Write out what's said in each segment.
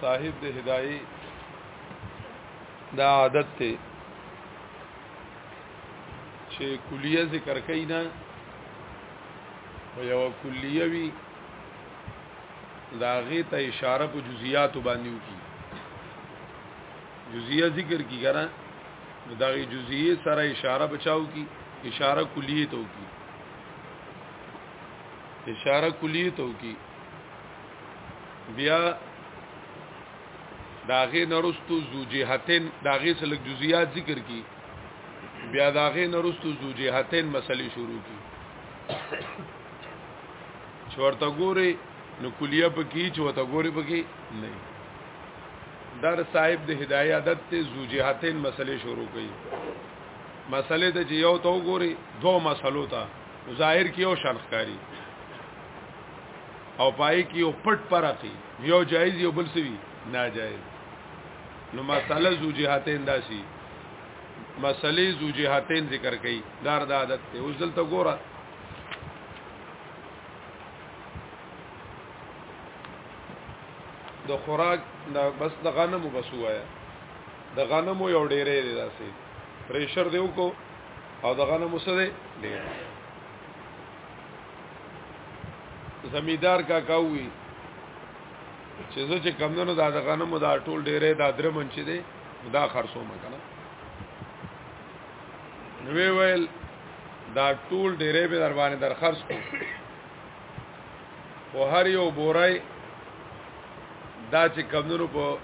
صاحب د هدايي دا عادت ته چې کلیه ذکر کوي نه یو کلیه وی دا غي ته اشاره په جزئیات باندې وکي جزئیه ذکر کی کنه نو دا غي جزئیه سره اشاره بچاو کی اشاره کلیه تو کی اشاره کلیه تو کی بیا داغه نرستو زوجهتن داغه سلک جزئیات ذکر کی بیا داغه نرستو زوجهتن مسلې شروع کی چورته ګوري نو کلیه پکې چورته ګوري پکې نه در صاحب د هدايه عادت ته زوجهاتین مسلې شروع کړي مسلې ته چې یو تو ګوري دو مسلو ته ظاهر کې یو شرخکاری او پای کې یو پټ پرقي یو جایز یو بل سوي ناجایز نو مسله زوجهاتین داسي مسلې زوجهاتین ذکر کړي دار د عادت ته اوس دلته ګوره د خوراک دا بس د غنمو بس وایا د غنمو یو ډیرې دی داسې پریشر دی وکړو او د غنمو څه دی ډیر زمیدار کا کاوی چې زه چې کمندونو دا د غنمو دا ټول ډیرې دا درې منچ دی دا خرڅو مکنه نو ویل دا ټول ډیرې به در باندې در خرڅ کو او هر یو بورای دا چې کمونو په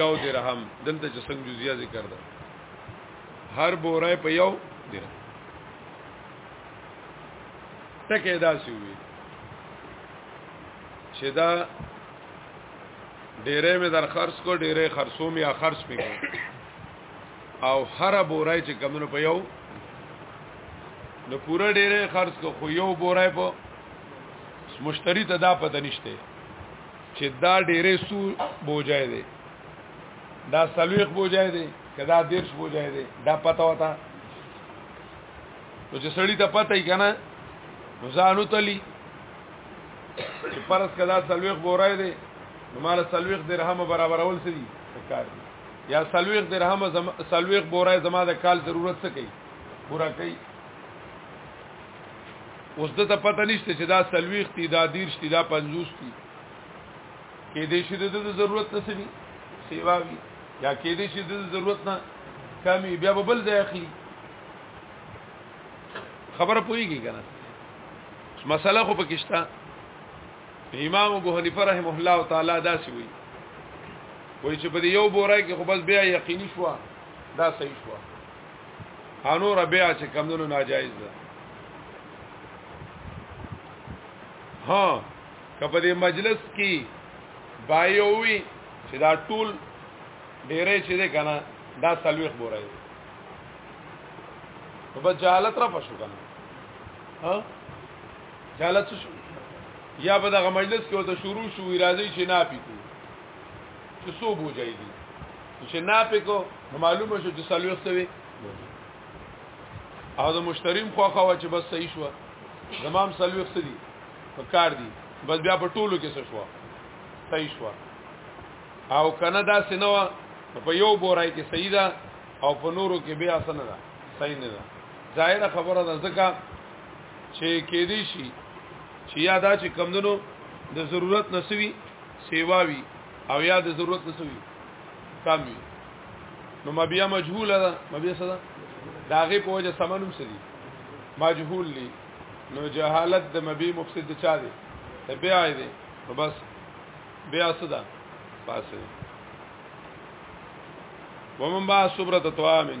یو درهم دلته چې څنګه جزیه ذکر ده هر بورای په یو درهم ټکه دا سی وی چې دا ډیره مې در خرڅ کو ډیره خرڅو مې خرڅ پې کو او هر بورای چې کمونو په یو نو پوره ډیره خرج کو خو یو بورای په مشتری ته دا پته نشته چې دا ډیره سو بوجای دی دا سلويخ بوجای دی کدا دیرش بوجای دی دا پته وتا نو چې سړی ته پته یې کنه نو ځانو تلی چې پرس کدا سلويخ بورای دی نو مال سلويخ درهم برابرول سړي کار دی یا سلویخ درهم زم... سلویخ بورای زما د کال ضرورت څه کوي پورا کوي اوس د ته پته نشته چې دا سلویخ تی دا دیرش تی دا پنځوس تی کې دې شي د ضرورت نه سوي سیوا وي یا کې دې شي د ضرورت نه کمی بیا به بل ځای اخلي خبره پويږي کنه مسله خو پکښتا امام ابو حنیفه رحمه الله تعالی دا سی وی وای چې په دې یو بورای کې خو بس بیا یقیني شو دا صحیح شو هانو ربیا چې کمونو ناجایز ده ها کپه دې مجلس کې بایو وی چې دا ټول ډیره چې ده کنه دا سلويخ بورای په جهالت را پښو کنه ها چاله څه شو یا په دغه مجلس کې وته شروع شو راځي چې نه پکو چې سو بوجای دي چې نه پکو معلومه شو چې سلوخ څه وي او د مشتریم خو خو چې بس صحیح شو زمام سلوخ څه دي په کار دي بس بیا په ټولو کې څه شو صحیح شو او کنه دا سينوا په یو بورای کې صحیح ده او په نورو کې بیا سن ده صحیح نه ده ظاهره خبره ده ځکه چې کې دي شي چې یا دا چې کمندنو د ضرورت نسوي سیوا وي او یا د ضرورت نسوي کم وي نو مبیا مجهوله ده مبیا څه ده داغه په وجه سمنوم څه دي مجهول دي نو جهالت د مبی مفسد چا دي ته بیا دي نو بس بیا څه ده فاسد ومن با صبرت توامن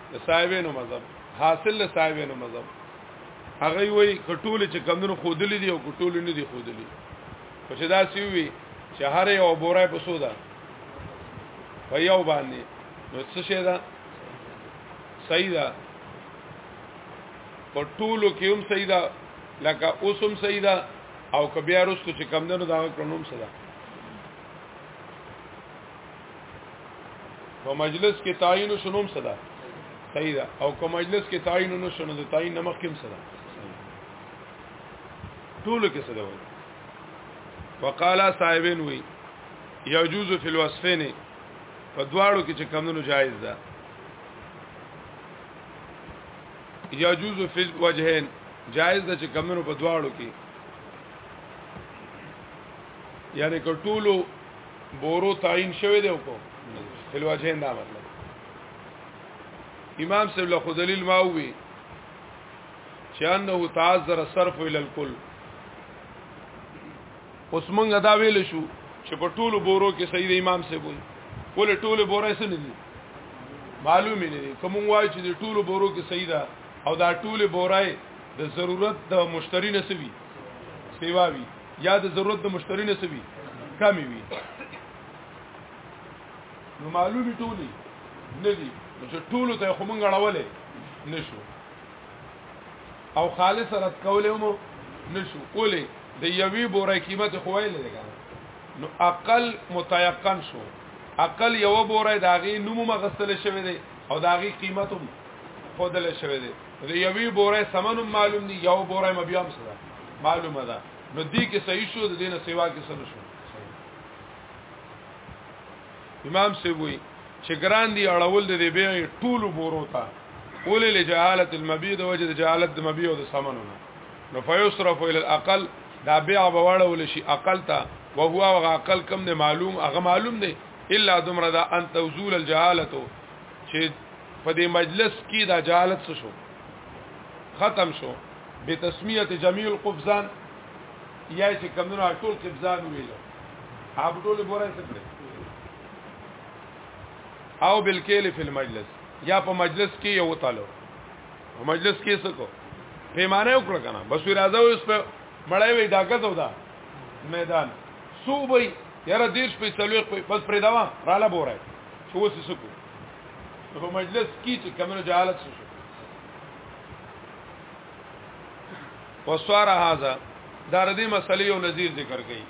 د صاحبینو مذهب حاصل له صاحبینو مذهب هغه وی کټول چې کمونو خودلې دي او کټول نه دي خودلې خو چې دا سی وی چې هر یو بورای په سودا په یو باندې نو څه شه دا صحیح ده په ټولو کې هم صحیح ده لکه اوس هم صحیح ده او که بیا وروسته چې کم دنو دا کړنوم صدا په مجلس کې تعین شنوم صدا صحیح ده او کوم مجلس کې تعین نه شنو د تعین نمخ کې صدا ټول کې صدا وایي وقالا صاحبین وی یجوز فی الوصفین په دواړو کې چې کمونو جایز ده یجوز فی الوجهین جایز ده چې کمونو په دواړو کې یعنی کټولو بورو تعین شوی دی کو الوجهین دا مطلب امام صاحب له دلیل ما وی چې انه تعذر صرف الى الكل اوس مونږ دا ویل شو چې په ټولو بورو کې سید امام صاحب وي ول ټولو بورې څه نه دي معلوم نه دي کوم وای چې د ټولو بورو کې سیدا او دا ټولو بورای د ضرورت د مشتری نسوي سیوا وي یا د ضرورت د مشتری نه سوي کمی وي نو معلومی ټولی نه دي چې ټولو ته خو مونږ اړولې نشو او خالص رد کولې مو نشو کولې د یوې بورې قیمت خو ویل دی نو عقل متيقن شو عقل یو بورې داغي نوم مغسل شوی دی او داغي قیمت هم خودل شوی دی نو د یوې بورې سمن هم معلوم دی یو بورې مبیا هم سره معلومه ده نو دې کې صحیح شو د دینه سیوا کې سره شو امام سی وی چې ګران دی اړول د دې به ټولو بورو ته اولې له جهالت المبيد وجه د جهالت د مبيع او د سمنونه نو فیصرف الى الاقل دا بيع بواړه ول شي اقل ته او هو هغه اقل کم نه معلوم هغه معلوم دی الا دمر دا ان توزول الجهالت چې په دې مجلس کې دا جهالت څه شو ختم شو به تسمیه جميع القفزان یا چې کمونو ټول قفزان ویل هغه ټول بورای څه کړی او بالکل فی المجلس یا په مجلس کې یو تعالی په مجلس کې څه کو پیمانه وکړه کنه بس وی راځو اوس په مړای وی داګه دودا میدان صوبې یاره دیش په تلويق په بس پرې داوا رااله بورای شو وسې سکو په مجلس کې چې کمنو جهالت شو وسوار هاذا دا ردی مسلې او نظیر ذکر کړي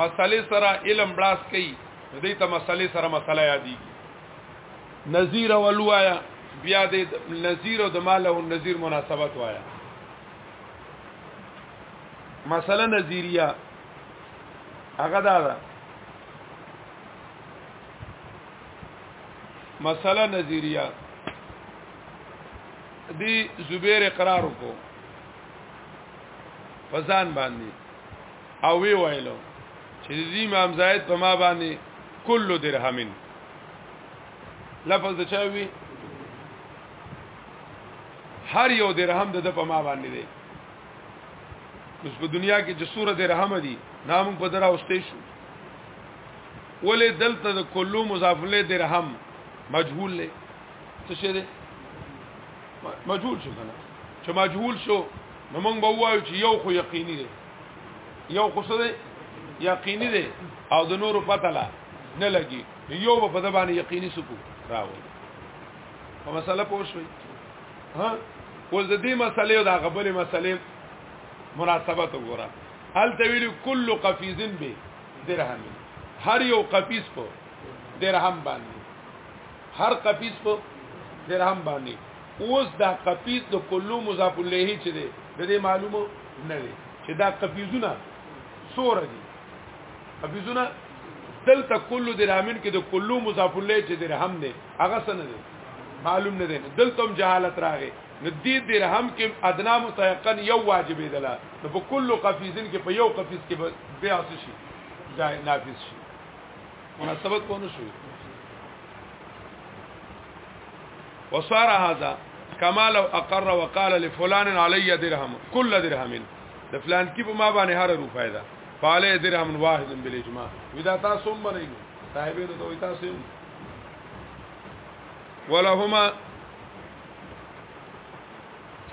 مسلې سره علم بلاس کړي دې ته مسلې سره مسله یادي نظیر ولوایا بیا دې نظیر او د مال او نظیر مناسبت وایا مسله نظیریه هغه دا ده مسله نظریه دی زبیر اقرار کو فزان باندې او وی ویلو چې دی امام زاید په ما باندې کل درهمن لفظ د چا وی هر یو درهم د په ما باندې دی اوس په دنیا کې چې سوره درهم دي نام په درا اوسته شو ولې دلته د کلو مضاف له درهم مجهول له څه شه ده مجهول شو کنه چې مجهول شو نو موږ به وایو چې یو خو یقیني دی یو خو څه دی یقیني دی او د نورو پته لا نه لګي یو په د باندې یقیني سکو راوړي په مسله پوه شوي ها ول د دې مسلې او د غبلې مسلې مناسبت وګوره هل تویل کل قفیزن به درهم هر یو قفیس په درهم باندې هر قفیس په درهم باندې اوس دا قفیس د کلو مضاف الیه چې دی د دې معلومه نه دی چې دا قفیزونه سور دي قفیزونه دلته کلو درامین کې د کلو مضاف الیه چې درهم دی هغه سن دی معلوم نه دی دلته هم جهالت راغی نو دې درهم کې ادنا متيقن یو واجب دی لا نو په کل قفیزن کې په یو قفیز کې بیا څه شي جای نافذ شي مناسبت کو نه شو وصار هذا كما لو اقر وقال لفلان علي درهم كل درهم د فلان کې په ما باندې هر روپای ده فعلي درهم واحد بالاجماع ودا تاسو هم نه صاحبې ته وې تاسو ولهما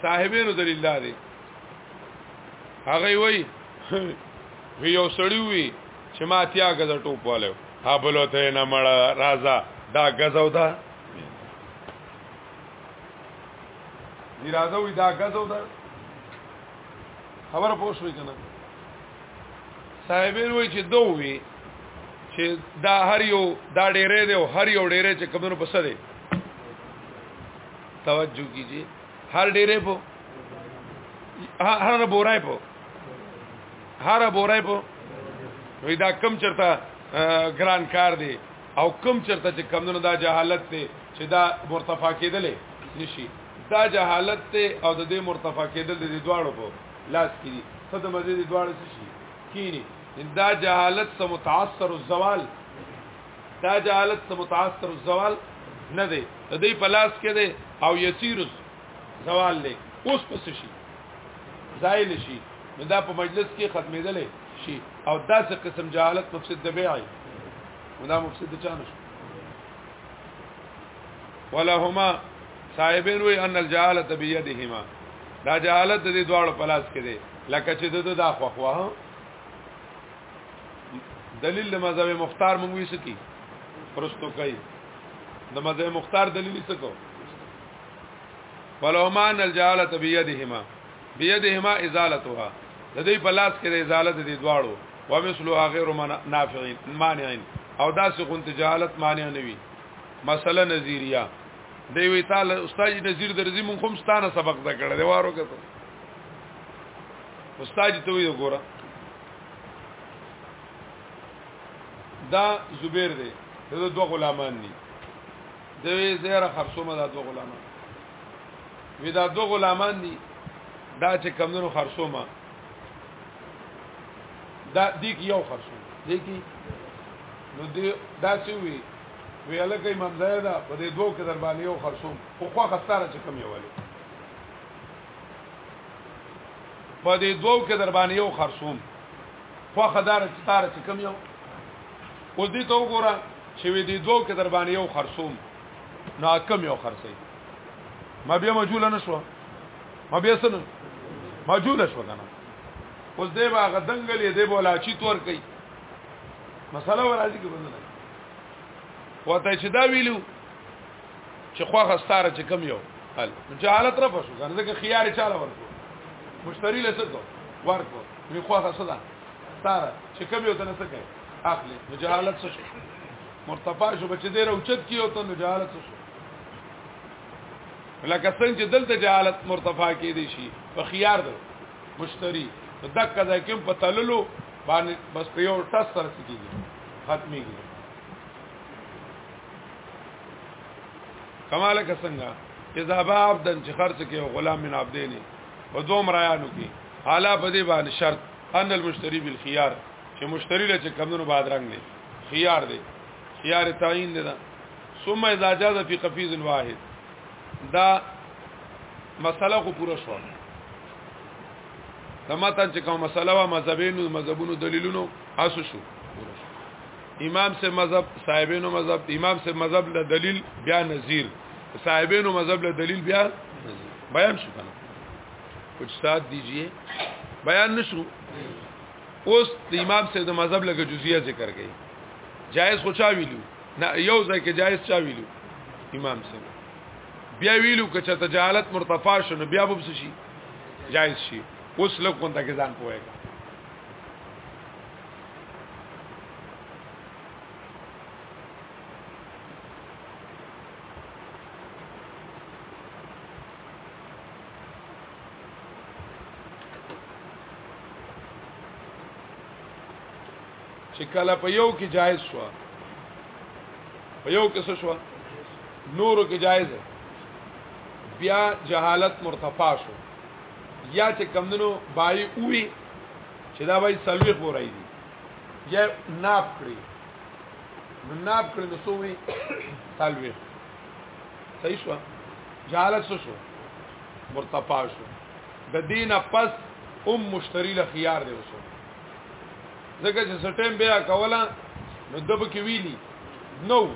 صاحبینو د لله دی هغه وای وی یو سړی وی چې ما تیا غزه ټوپ والو ها بلو ته نه مړ رازا دا غزو دا دی رازا وی دا غزو دا خبر پوه شوې کنه صاحبین وای چې دو وی چې دا هر یو دا ډیره دی او هر یو ډیره چې کمنو پسه دی توجه کیجیے هر ډیره په هر بورای په هر بورای په وی دا کم چرته ګران کار دی او کم چرته چې کمونو دا جهالت دی چې دا مرتفع کېدلې نشي دا جهالت ته او د دې مرتفع کېدل د دې دواړو په لاس کې دي څه د مزید دواړو شي کینی دا جهالت سم متعثر الزوال دا جهالت ته متاثر الزوال نه دی د دې په لاس کې دی او یسیر زوال له اوس پس شي زایل شي نو دا په مجلس کې ختمېدل شي او داسې قسم جهالت مفسد دی بیاي ودا مفسد چانه شي ولهما صاحبین وی ان الجهالت بيدهما دا جهالت د دې دواړو په لاس کې دی لکه چې د دا خوخوا دلیل د مذهب مختار موږ ویس کی پرستو کوي د مذهب مختار دلیل څه کو فلومان الجاله بيدهما بيدهما ازالتها د دې په لاس کې د ازاله د دې دواړو ومثلو غیر نافعين مانعين او دا څه غون تجالت مانع نه وي مسله نظریه دی وی تعالی استاد نظیر درځي مونږ هم ستانه سبق دا کړل وارو کته استاد ته وی وګوره دا زبیر دی دا دو غلامان دي دوی زیره خرصومه دا دو غلامان وی دا دو غلامان دي دا چې کمونو خرصومه دا دی کی یو خرصوم دی کی نو دی دا څه وی وی الکه امام زیدا په دې دوه کې در باندې یو خرصوم خو خو خستاره چې کم یو ولې په دې دوو کې در باندې یو خرصوم خوخه دار چې تار چې کم یو اوس دې ته وګوره چې وې دې دوو کې در باندې یو خرصوم نو کم یو خرصي ما بیا مجول نه شو ما بیا سن مجول شو کنه اوس دې با غدنګلې دې بولا چی تور کوي مسله ورازي کې بدل وته چې دا ویلو چې خوخه ستاره چې کم یو حل جهالت رفع شو کنه ځکه خيار چاله ورکو مشتری له څه ورکو وی خوخه صدا ستاره چې کم یو تنه څه کوي اخلي جهالت څه شي مرتفع شو بچ دې راوچت کیو ته جهالت څه شي لکه څنګه چې دلته جهالت مرتفع کې دي شي په خيار ده مشتری دک ځای کې په تللو باندې بس په یو ټس سره کیږي ختميږي کمال کا څنګه اذا با عبدن چې خرڅ کې او غلام من عبدین او دو مرایانو کې حالا په دې باندې شرط ان المشتری بالخيار چې مشتری له کمونو بعد رنگ دی خيار دی خيار تعین دی دا ثم اذا جاز في قفيز واحد دا مسله خو پوره شو دا ماتن چې کوم مسله وا مذهبینو مذهبونو دلیلونو اسو شو امام سے مذهب صاحبینو مذهب امام سے مذهب له دلیل بیا نظیر صاحبینو مذهب له دلیل بیا نظیر بیان شو کنه کچھ ساتھ دیجئے بیان نشو اوس د امام سے د مذهب لګه جزئیه ذکر کړي جائز خو چا ویلو نه یو ځکه جائز چا ویلو امام سے بیا ویلو کچ ته جهالت مرتفع شونه بیا وبس شي جائز شي اوس لکه کوم ته ځان پوهه چې کله په یو کې جایز شو په یو کې څه شو نورو کې جایز بیا جهالت مرتفع شو یا چې کمدنو بای اوی چې دا بای سلوی خورای دی یا ناب کړی نو ناب کړی نو سوی سلوی صحیح شو جهالت سو شو مرتفع شو د دینه پس ام مشتری له خيار دی وسو ځکه چې سټیم بیا کولا نو دب کې ویلی نو no.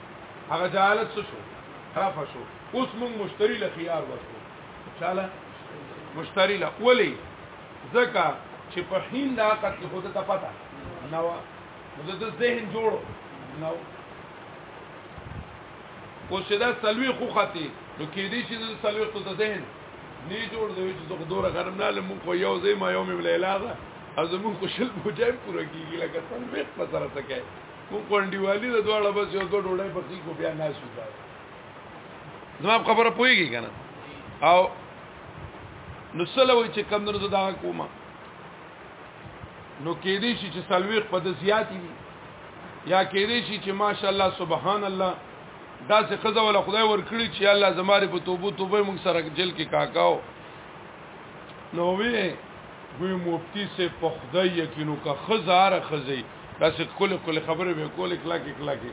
هغه جهالت څه شو رفع شو اوس موږ مشتری له خيار ورکو چاله مشتری له ولی زکه چې په حين د عقد کې خود ته پتا نو نو د ذهن جوړو نو اوس دا سلوي خو خطي نو کې دي چې د سلوي خو ته ذهن نه جوړ دی چې زه دوره غرم نه لمو خو یو ځای ما یو مې ولیلا ده از موږ خوشل بوجای پوره کیږي لکه څنګه په سره سکه کو کونډیوالی د دواړه بس یو دوه ډوړې پخې کو بیا نه شو دا زما خبره پويږي کنه او نو سره وای چې کم درته دا کومه نو کې دې شي چې سلويخ په د زیاتی وي یا کې دې شي چې ماشاءالله سبحان الله دا څه خزه ولا خدای ورکړي چې الله زماره په توبو توبه موږ سره جل کې کاکاو نو وی وی مفتی سے په خدای یقینو کا خزار خزی داسې کله کله خبره به کولې کلا کې کلا کې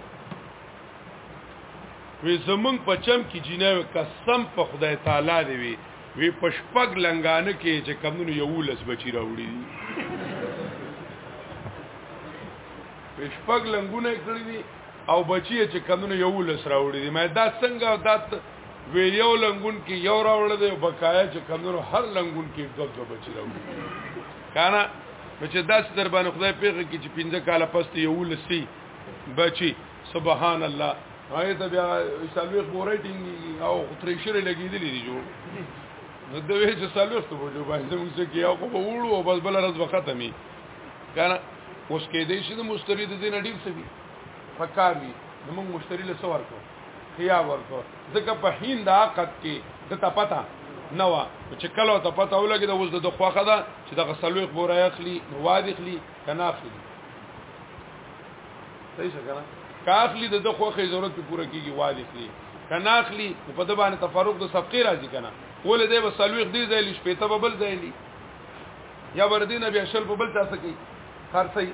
وی زمون پچم کې جناو قسم په خدای تعالی دی وی وی پشپګ لنګانه کې چې کمونو یو لس بچی راوړي دي پشپګ لنګونه کړی دي او بچی چې کمونو یو لس راوړي دي مې دا څنګه دا وې یو لنګون کې یو راوړل دی او بقایا چې کمنو هر لنګون کې دوه دوه بچی راوړل کانا نو چې داسې در باندې خدای پیغه کې چې 15 کال پس ته یو لسی بچی سبحان الله هغه ته بیا سالوي خبره ټینګي او تریشر لګیدلې دي جوړ نو د وې چې سالوي ته وجو باندې موږ څه کیاو خو به وړو او بس بل راز وخت می کنه اوس کې دې چې د مشتری د دین ډیر څه دي فکر وي موږ مشتری له څور کوو خیا ورکو ځکه په هین د عقد کې د تپتا نه وا چې کله ته پته ولګي د اوس د خوخه ده چې د غسلوي خبره اخلي نو واد اخلي کنه اخلي صحیح څنګه کا اخلي د خوخه ضرورت په پوره کیږي واد اخلي کنه اخلي په د باندې تفرق د صفقه راځي کنه ولې د وسلوي خدي ځای لښ په تبه بل ځای لي یا وردی نبی اشل په بل تاسو کې خرڅي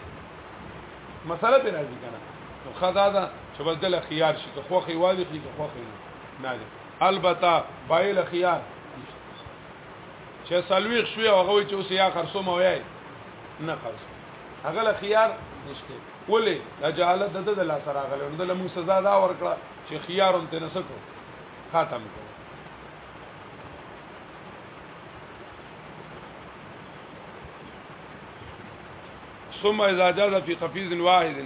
مسله په راځي کنه نو خدا دا چې بدل خيار شي که خوخي والی خي که خوخي نه نه البته پایل خيار چې سلويخ شوی هغه چې اوس یا خرصو مو وای نه خرص هغه له خيار نشته ولې د جهالت د د لا سره غلې نو د لمو سزا دا ورکړه چې خيار هم تنه سکو خاتم کو ثم اذا جاز في قفيز واحد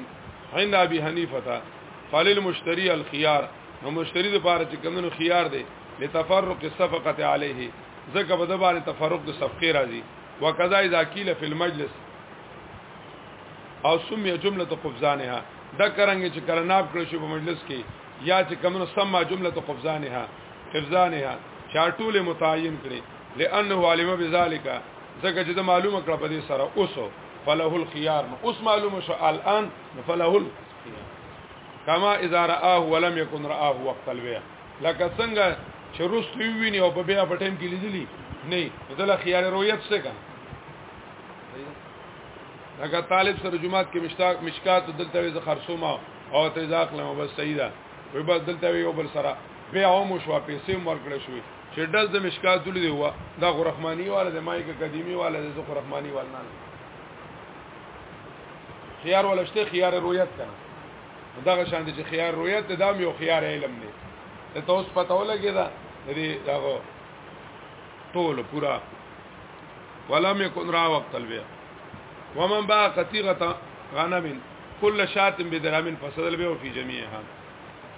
عند ابي حنيفه فللمشتري الخيار نو مشتری د پاره چې کمنو خيار دی لتفرق الصفقه عليه زکه په د باندې تفرق د صفقه راځي وکذا اذا قيل في المجلس او سمي جمله قفزانها دا کرانګي چې کرناب کړی شو په مجلس کې یا چې کمنو سمه جمله قفزانها افزانها چاټول متعین کړي لانه علم بذالک زکه چې دا معلومه کړه په دې سره اوسو فله الخيار نو اوس معلومه شو الان فله الخيار کما اذا راه ولم يكن راه وقت البيع لکه څنګه چې رست ویني او په بیا په ټیم کې لیدلی نه دله خيار رویت څه کا لکه طالب سره جمعات کې مشتاق مشکات دلته ز خرصومه او تزاق لمه بس سیدا وی بس دلته یو بل سره بیا هم شو پیسې ورکړې شوې چې دز د مشکات ولې دی وا دا غرخمانی والا د مایک قدیمی والا د غرخمانی والا نه خيار ولشته خيار رویت کنه دغه شان دي چې خيار رویت د دام یو خيار علم دی ته تاسو پته ولګی دا دې دغه ټول پورا ولا مې کون را وقت البیا ومن با قطیغه غنم کل شات بدرامن فسدل به فی جميعها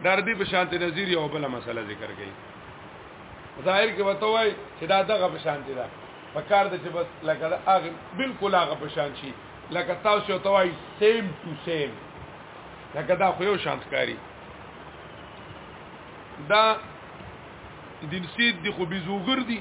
در دې په شانت نظیر یو بل مسله ذکر کړي ظاهر کې وته وای چې دا دغه په شانت ده په کار د چې بس لکه دا هغه بالکل هغه په شان شي لکه تاسو یو توای سیم ټو سیم لکه دا خو یو شانت کاری دا دین سید دی خو بزوګر دی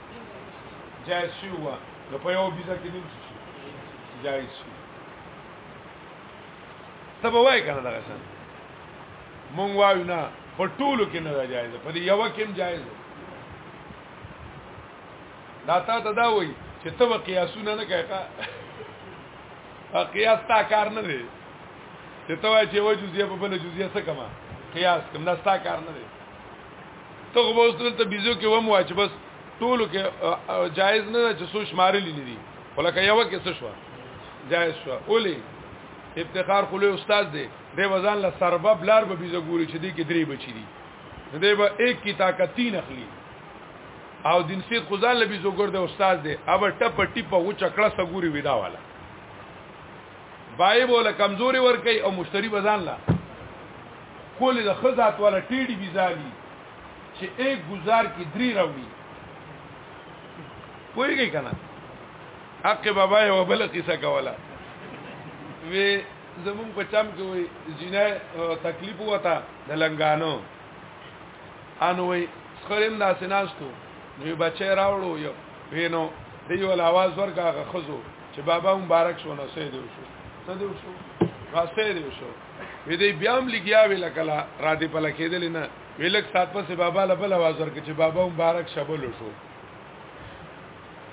جایز شي و نو په یو ویزه کې نیم شي جایز شي ته به وای کنه دا څنګه مونږ وایو نه په ټولو کې نه جایز په یو کې هم جایز دا تا ته دا وای چې ته به قیاسونه نه کوي ښا قیاس تا کار نه دی چې ته وای چې و جزئیه په بل جزئیه څه کما قیاس کوم دا تا کار نه دی ته خو به اوس دلته بيزو کې وم واچ بس ټولو کې جایز نه ده چې سوچ مارلې نه دي ولکه یو کې څه شو جایز شو اولی افتخار خو له استاد دی د وزن له سربب لار به بيزو ګوري چې دې کې درې بچی دي دې به یک کی طاقتین اخلي او دین سید خدان لبی زوګر د استاد دی اب ټپ ټپ و چکړه سګوري ودا والا بای بوله کمزوري ور کوي او مشتری بزان لا ښکلې ده ښه ذات واله ټيډي بي ځالي چې ايک ګزار کې دري راوړي پوهېږئ که نه حق بابا یو بل قصه کوله وی زمون په چم کې وی جنې تکلیف وتا د لنګانو ان وی سخریم دا سناستو نو بچی راوړو یو وینو دیو ول आवाज ورکا غخزو چې بابا مبارک شو نو سید شو سید شو واسه دی شو وې دې بیا هم لګیا وې لکلا را دې په لکېدل نه وې لک سات پسې بابا له بل आवाज ورکړي چې بابا مبارک شبل شو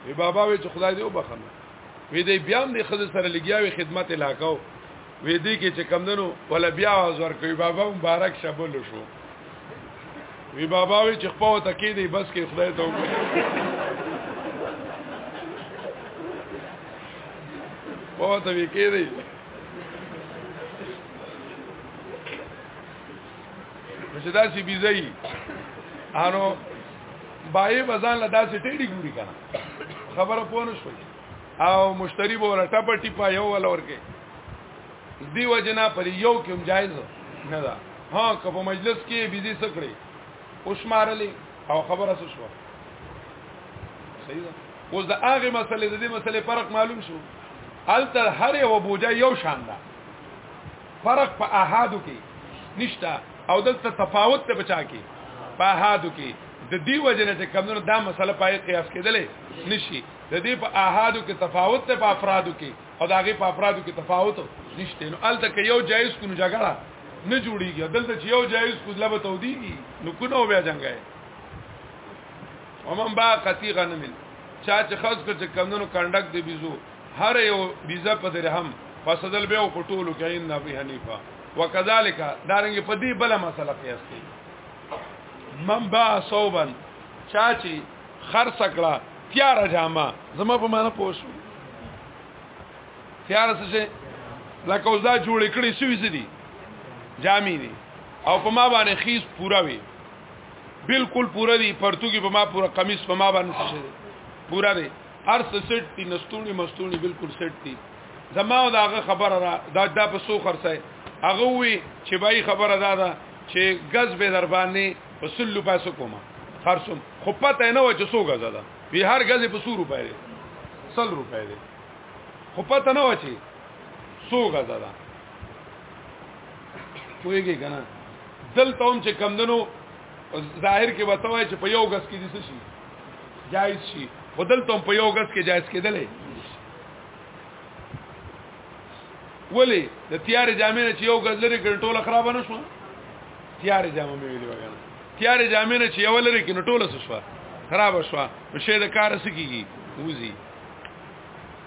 وی بابا وی چې خدای دې وبخنه وی دې بیا هم دې خزه سره لګیاوي خدمت علاقو وی دې کې چې کمندنو ولا بیا आवाज ورکوي بابا مبارک شبل شو وی بابا وی چې خپل ته کې دې بس کې خدای ته وبخنه پوه ته وی کې دې چې دا سی بيزي انو بای بزان لدا سی ټیډي ګوري کنه خبره پونه شو او مشتری به ورټه پټي پا یو ول ورکه دی وجنا پر یو کوم جایز نه ده ها که په مجلس کې بيزي سکړي او شمارلې او خبره شو صحیح ده اوس د هغه مسلې د دې مسلې فرق معلوم شو الته هر یو بوجا یو شان ده فرق په احادو کې نشته او دلته تفاوت ته بچا کې په احادو کې د دې وجنه چې کمونو دا مسله پای قیاس کېدلې نشي د دې په احادو کې تفاوت ته په افرادو کې او دا غي په افرادو کې تفاوت نشته نو الته کې یو جایز کو نه جګړه نه جوړیږي دلته چې یو جایز کو لبه تودیږي نو کو نو بیا جنگه ومن با قتی غنم چا چې خاص کړ چې کمندونو کنډک دی بيزو هر یو بيزه په درهم فسدل به او پټولو کې ان ابي حنيفه وکذالک دارنګ په دې بل مسله قیاس کوي من با صوبن چا چې خرڅ کړه تیار جامه زما په معنا پوښو تیار څه شي لکه اوس دا جوړ کړی شوی سدي جامې دي او په ما باندې خیس پورا وي بالکل پوره دی پرتګي په ما پوره قمیص په ما باندې شي پوره دی هر څه سټ دي نستونی مستونی بالکل سټ دي زما دا هغه خبره را دا د په سو خرڅه هغه وی چې بای خبره دا ده چې غز به در باندې په سلو پیسو کومه خرڅم خو پته نه و چې سو غز ده وی هر غز په 100 روپۍ دی 100 روپۍ دی خو پته نه و چې سو غز ده کویږي کنه دلته هم چې کمدنو ظاهر کې وته وای چې په یو غس کې دي څه شي جایز شي خو دلته هم په یو غس کې جایز کېدلې ولی د تیار جامې نه چې یو غز لري ګل ټوله خراب نه شو تیار جامې مې ویلې وګنه تیار جامې نه چې یو لري کې ټوله شو خراب شو نو شه د کار سکیږي وزي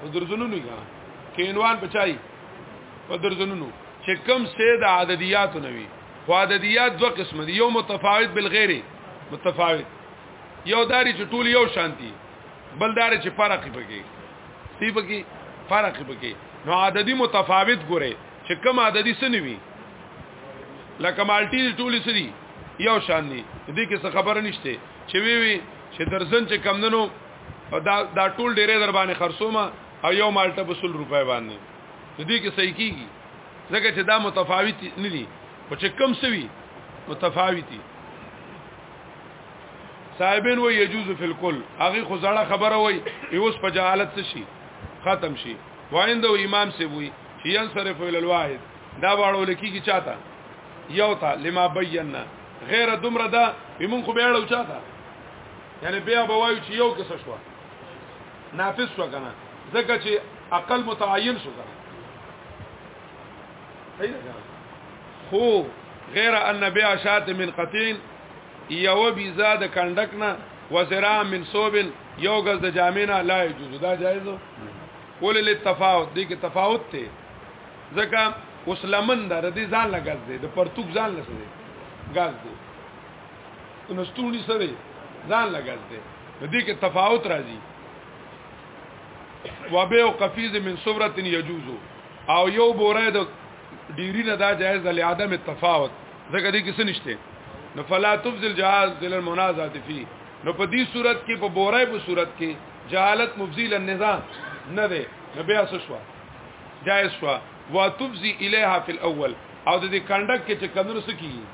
په درزنونو یا کې عنوان بچای په درزنونو چې کم سید عددیات نوي خو عددیات دوه قسم دي یو متفاوت بالغیر متفاوت یو داری چې ټول یو شانتي بل داری چې فرق پکې سی پکې فرق پکې نو عددی متفاوت ګوره چې کم عددی سنوي لکه مالټي ټول سری یو شان دي دې کې څه خبره نشته چې وی وی چې درزن چې کم دنو او دا دا ټول ډیره در باندې خرصومه او یو مالټه په 100 روپۍ باندې نو دې کې صحیح کیږي ځکه چې دا متفاوت نه دي او چې کم سوي متفاوتي صاحبین و یجوز فی الکل هغه خو زړه خبره وای یوس په جهالت څه شي ختم شي وایندو امام سی وای چې ينصرف ال الواحد دا واړو لکی کی چاته یو تا لما بینا غیر دمر دا بمون خو بیړو چاته یعنی بیا به وایو چې یو کې څه شو نافذ شو کنه ځکه چې عقل متعین شو کنه صحیح ده خو غیر ان بیا شات من قطین یو بی زاد کندک نه وزرا من صوب یو غز د جامینا لا یجوز دا جایز ول للتفاوت دي کې تفاوت ته ځکه اوس لمن د ردی ځان لګز دي د پرتوک ځان لسه دي غاز دي نو ستونی سره ځان لګاس دی د دې کې تفاوت راځي وبه او قفیز من صبره یجوز او یو بوره د ډیری نه دا جایز ل عدم تفاوت ځکه دې کې څه نشته نو فلا تفزل جهاز ذل المنازعه فی نو په دې صورت کې په بوره په صورت کې جهالت مفزیل النظام نه ده نو بیا څه شو جایز شو وتفزی الیها فی الاول او د دې کنډک کې چې کندر سکی